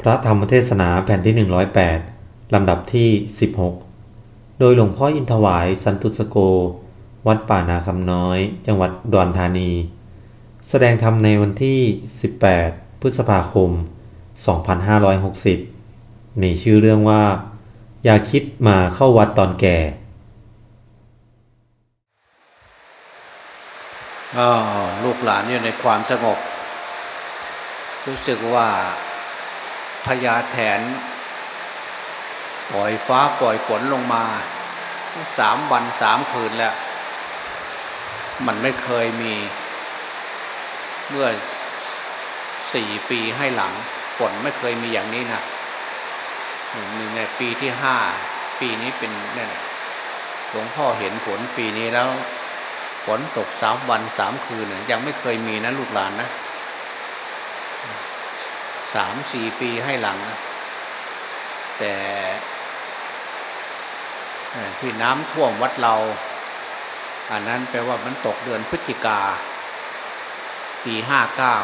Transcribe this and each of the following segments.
พระธรรมเทศนาแผ่นที่ 108 ลำดับที่ 16 โดยหลวงพ่ออินทวายสันตุสโก วัดป่านาคำน้อย จังหวัดดอนธานี แสดงธรรมในวันที่ 18 พฤษภาคม 2560 มีชื่อเรื่องว่า อย่าคิดมาเข้าวัดตอนแก่ลูกหลานอยู่ในความสงบ รู้สึกว่า ญาแถน ปล่อยฟ้าปล่อยฝนลงมาสามวันสามคืนแล้ว มันไม่เคยมี เมื่อสี่ปีให้หลังฝนไม่เคยมีอย่างนี้นะหนึ่งในปีที่ห้าปีนี้เป็นเนี่ยหลวงพ่อเห็นฝนปีนี้แล้ว ฝนตกสามวันสามคืนเนี่ยยังไม่เคยมีนะลูกหลานนะ สามสี่ปีให้หลัง แต่ที่น้ำท่วมวัดเรา อันนั้นแปลว่ามันตกเดือนพฤศจิกา ปีห้าเก้า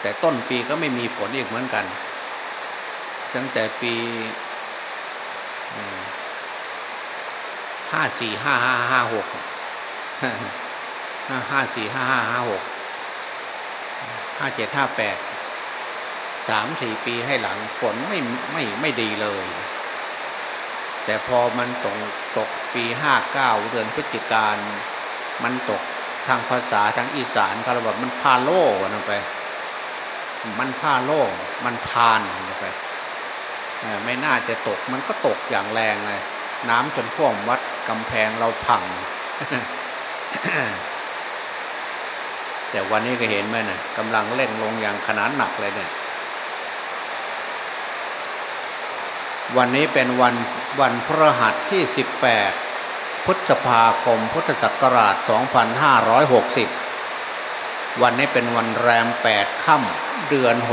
แต่ต้นปีก็ไม่มีฝนอีกเหมือนกัน ตั้งแต่ปีห้าสี่ห้าห้าห้าหกห้าห้าสี่ห้าห้าห้าหกห้าเจ็ดห้าแปด สามสี่ปีให้หลังฝนไม่ไม่ไม่ดีเลย แต่พอมันตกตกปีห้าเก้าเดือนพฤศจิกามันตกทางภาษาทางอีสานเขารียกมันพาโล่กันไป มันพาโล่มันพานไปไม่น่าจะตกมันก็ตกอย่างแรงเลยน้ำจนท่วมวัดกำแพงเราพัง แต่วันนี้ก็เห็นไหมนะกำลังเล่นลงอย่างขนาดหนักเลยเนี่ย วันนี้เป็นวันวันพระหัสที่ 18 พฤษภาคมพุทธศักราช 2560 วันนี้เป็นวันแรม 8 ค่ำเดือน 6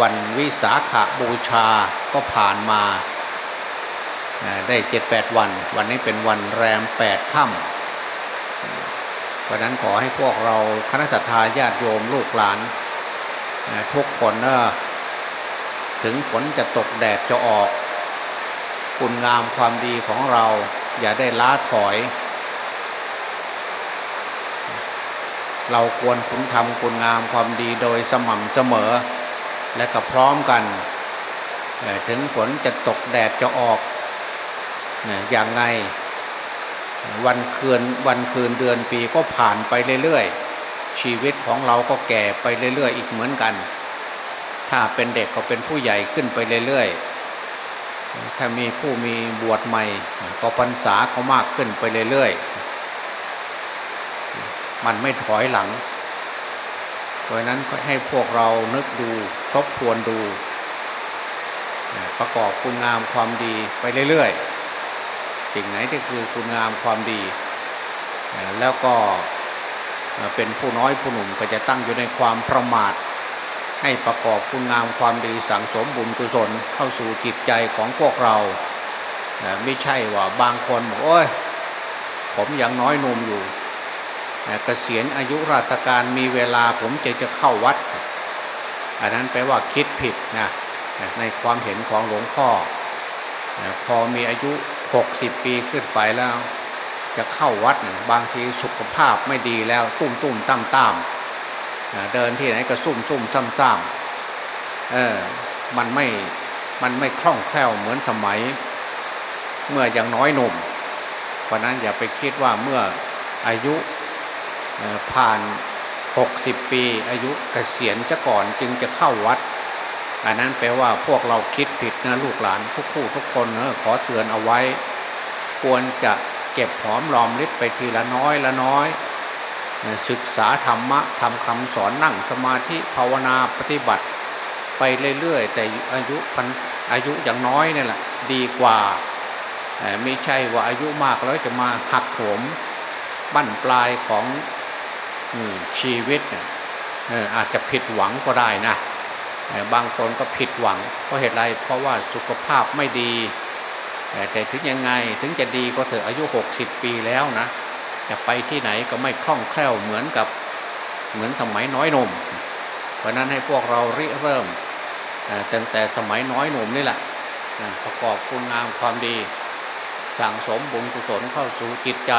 วันวิสาขาบูชาก็ผ่านมาได้เจ็ดแปดวัน วันนี้เป็นวันแรมแปดค่ำเพราะนั้นขอให้พวกเราคณะสัตยาญาติโยมลูกหลานทุกคนเนะ ถึงฝนจะตกแดดจะออก คุณงามความดีของเรา อย่าได้ล้าถอย เราควรคุณทำคุณงามความดีโดยสม่ำเสมอ และก็พร้อมกัน ถึงฝนจะตกแดดจะออกอย่างไงวันคืนวันคืนเดือนปีก็ผ่านไปเรื่อยๆ ชีวิตของเราก็แก่ไปเรื่อยๆ อีกเหมือนกัน ถ้าเป็นเด็กก็เป็นผู้ใหญ่ขึ้นไปเรื่อยๆ ถ้ามีผู้มีบวชใหม่ ก็พรรษาก็มากขึ้นไปเรื่อยๆ มันไม่ถอยหลัง เพราะนั้นก็ให้พวกเรานึกดูทบทวนดู ประกอบคุณงามความดีไปเรื่อยๆ สิ่งไหนที่คือคุณงามความดี แล้วก็เป็นผู้น้อยผู้หนุ่มก็จะตั้งอยู่ในความประมาท ให้ประกอบคุณงามความดีสังสมบุญกุศลเข้าสู่จิตใจของพวกเราไม่ใช่ว่าบางคนบอกโอ้ยผมยังน้อยนมอยู่เกษียณอายุราชการมีเวลาผมจะจะเข้าวัด อันนั้นแปลว่าคิดผิดนะในความเห็นของหลวงพ่อ พอมีอายุหกสิบปีขึ้นไปแล้ว จะเข้าวัดบางทีสุขภาพไม่ดีแล้วตุ้มตุ้มตั้มตั้ม เดินที่ไหนก็ซุ่มซุ่มซ้ำซ้ำเออมันไม่มันไม่คล่องแคล่วเหมือนสมัย เมื่อยังน้อยหนุ่ม เพราะนั้นอย่าไปคิดว่าเมื่ออายุผ่านหกสิบปี อายุเกษียณจะก่อนจึงจะเข้าวัด อันนั้นแปลว่าพวกเราคิดผิดนะลูกหลานทุกคู่ทุกคนเนอะขอเตือนเอาไว้ ควรจะเก็บหอมรอมริบไปทีละน้อยละน้อย ศึกษาธรรมะทำคำสอนนั่งสมาธิภาวนาปฏิบัติ ไปเรื่อยๆแต่อายุพันอายุอย่างน้อยนี่แหละดีกว่าไม่ใช่ว่าอายุมากแล้วจะมาหักโหมบั้นปลายของชีวิตอาจจะผิดหวังก็ได้นะบางคนก็ผิดหวังเพราะเหตุไรเพราะว่าสุขภาพไม่ดี แต่ถึงยังไงถึงจะดีก็เถอะอายุ 60 ปีแล้วนะ จะไปที่ไหนก็ไม่คล่องแคล่วเหมือนกับเหมือนสมัยน้อยนม เพราะนั้นให้พวกเราริเริ่มตั้งแต่สมัยน้อยหนุ่มนี่แหละประกอบคุณงามความดี สั่งสมบุญกุศลเข้าสู่จิตใจ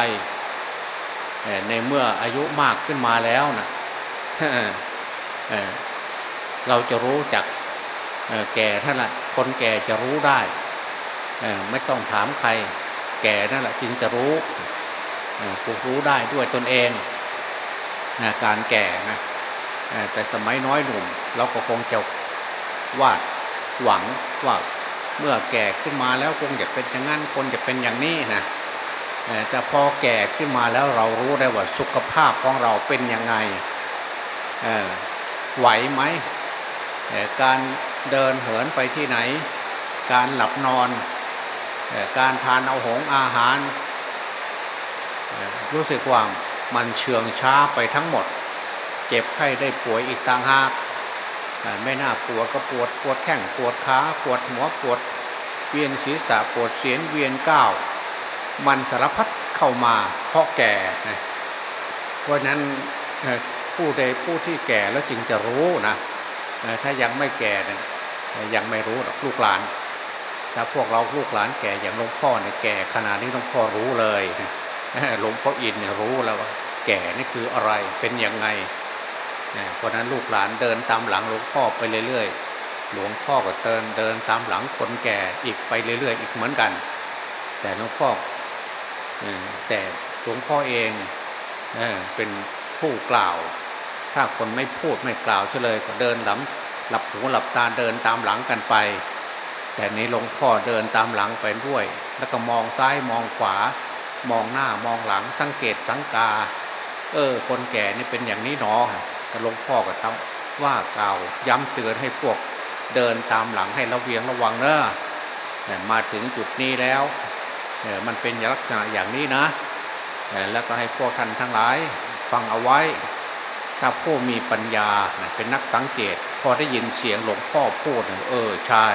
ในเมื่ออายุมากขึ้นมาแล้วนะเราจะรู้จักแก่ท่านละคนแก่จะรู้ได้ ไม่ต้องถามใคร แก่นั่นแหละจึงจะรู้ รู้ได้ด้วยตนเองนะการแก่นะแต่สมัยน้อยหนุ่ม เราก็คงจะวาดหวังว่าเมื่อแก่ขึ้นมาแล้วคงจะเป็นอย่างนั้นคนจะเป็นอย่างนี้นะแต่พอแก่ขึ้นมาแล้วเรารู้ได้ว่าสุขภาพของเราเป็นยังไงไหวไหมการเดินเหินไปที่ไหน การหลับนอน การทานเอาหงอาหาร รู้สึกว่ามันเชื่องช้าไปทั้งหมด เจ็บไข้ได้ป่วยอีกต่างหากไม่น่าปวดก็ปวดปวดแข้งปวดขาปวดหัวปวด เวียนศีรษะปวดเสียนเวียนก้าวมันสารพัดเข้ามาเพราะแก่เพราะนั้นผู้ใดผู้ที่แก่แล้วจึงจะรู้นะถ้ายังไม่แก่เนี่ยยังไม่รู้หรอกลูกหลานถ้าพวกเราลูกหลานแก่อย่างหลวงพ่อเนี่ยแก่ขนาดนี้หลวงพ่อรู้เลย หลวงพ่ออินเนี่ยรู้แล้วว่า แก่นี่คืออะไรเป็นยังไงเพราะนั้นลูกหลานเดินตามหลังหลวงพ่อไปเรื่อยๆ หลวงพ่อก็เดินเดินตามหลังคนแก่อีกไปเรื่อยๆ อีกเหมือนกัน แต่หลวงพ่อแต่หลวงพ่อเองเป็นผู้กล่าว ถ้าคนไม่พูดไม่กล่าวเฉลยก็เดินหลับหลับหูหลับตาเดินตามหลังกันไป แต่นี้หลวงพ่อเดินตามหลังไปด้วย แล้วก็มองซ้ายมองขวา มองหน้ามองหลังสังเกตสังกา เออ คนแก่นี่เป็นอย่างนี้หนอหลวงพ่อก็ทำว่ากล่าวย้ำเตือนให้พวกเดินตามหลังให้ระเวียงระวังเนอะมาถึงจุดนี้แล้วมันเป็นลักษณะอย่างนี้นะ แล้วก็ให้พวกท่านทั้งหลายฟังเอาไว้ ถ้าผู้มีปัญญาเป็นนักสังเกต พอได้ยินเสียงหลวงพ่อพูดเออใช่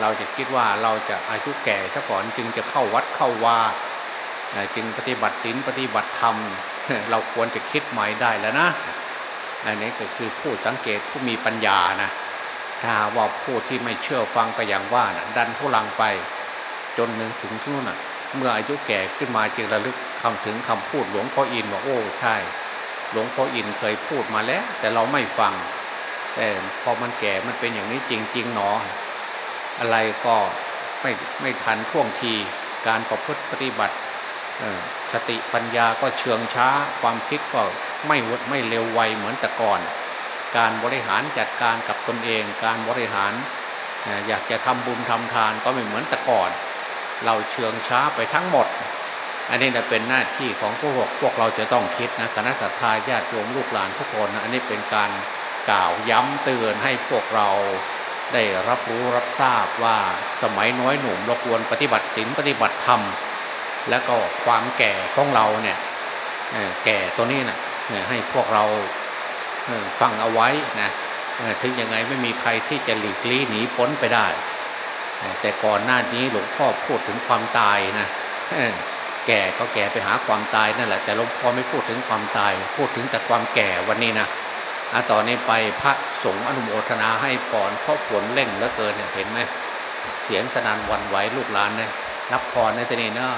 เราจะคิดว่าเราจะอายุแก่ซะก่อนจึงจะเข้าวัดเข้าวาจึงปฏิบัติศีลปฏิบัติธรรม เราควรจะคิดใหม่ได้แล้วนะอันนี้ก็คือผู้สังเกตผู้มีปัญญานะถ้าว่าผู้ที่ไม่เชื่อฟังก็อย่างว่านะดันทุลังไปจนนึงถึงที่นู่นเมื่ออายุแก่ขึ้นมาจึงระลึกคำถึงคำพูดหลวงพ่ออินว่าโอ้ใช่ หลวงพ่ออินเคยพูดมาแล้ว แต่เราไม่ฟังแต่พอมันแก่มันเป็นอย่างนี้จริงๆหนอ อะไรก็ไม่ไม่ทันท่วงที การประพฤติปฏิบัติสติปัญญาก็เชื่องช้า ความคิดก็ไม่วดไม่เร็วไวเหมือนแต่ก่อน การบริหารจัดการกับตนเอง การบริหารอยากจะทำบุญทำทานก็ไม่เหมือนแต่ก่อน เราเชื่องช้าไปทั้งหมด อันนี้นะเป็นหน้าที่ของพวกพวกเราจะต้องคิดนะคณะสัตยาญาติโยมลูกหลานทุกคนนะอันนี้เป็นการกล่าวย้ำเตือนให้พวกเรา ได้รับรู้รับทราบว่าสมัยน้อยหนุ่มเราควรปฏิบัติศีลปฏิบัติธรรม แล้วก็ความแก่ของเราเนี่ยแก่ตัวนี้นะให้พวกเราฟังเอาไว้นะถึงยังไงไม่มีใครที่จะหลีกลี่หนีพ้นไปได้ แต่ก่อนหน้านี้หลวงพ่อพูดถึงความตายนะแก่ก็แก่ไปหาความตายนั่นแหละแต่หลวงพ่อไม่พูดถึงความตาย พูดถึงแต่ความแก่วันนี้นะ ต่อนนี้ไปพระสงฆ์อนุโมทนาให้พรเพราะฝนเร่งเหลือเกินเห็นไหมเสียงสนันวันไหวลูกหลานเนี่ยรับพรในตอนนี้เนาะ